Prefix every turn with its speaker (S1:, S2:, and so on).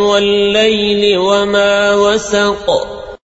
S1: والليل وما وسق